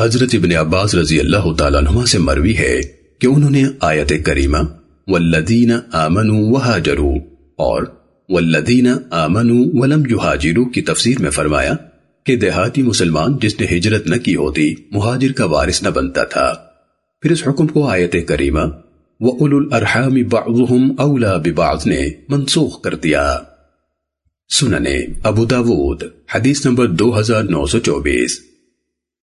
حضرت ابن عباس رضی اللہ تعالیٰ عنہ سے مروی ہے کہ انہوں نے آیت کریمہ، والذین آمنوا وہاجروا اور والذین آمنوا ولم یہاجروا کی تفسیر میں فرمایا کہ دیہاتی مسلمان جس نے ہجرت نہ کی ہوتی، مہاجر کا وارث نہ بنتا تھا۔ پھر اس حکم کو آیت کریمہ، وَأُولُو الْأَرْحَامِ بَعْضُهُمْ أَوْلَى بِبَعْضٍ نے منسوخ کر دیا۔ سننے، ابو داود، حدیث نمبر دو ہزار نو سو چوبیس۔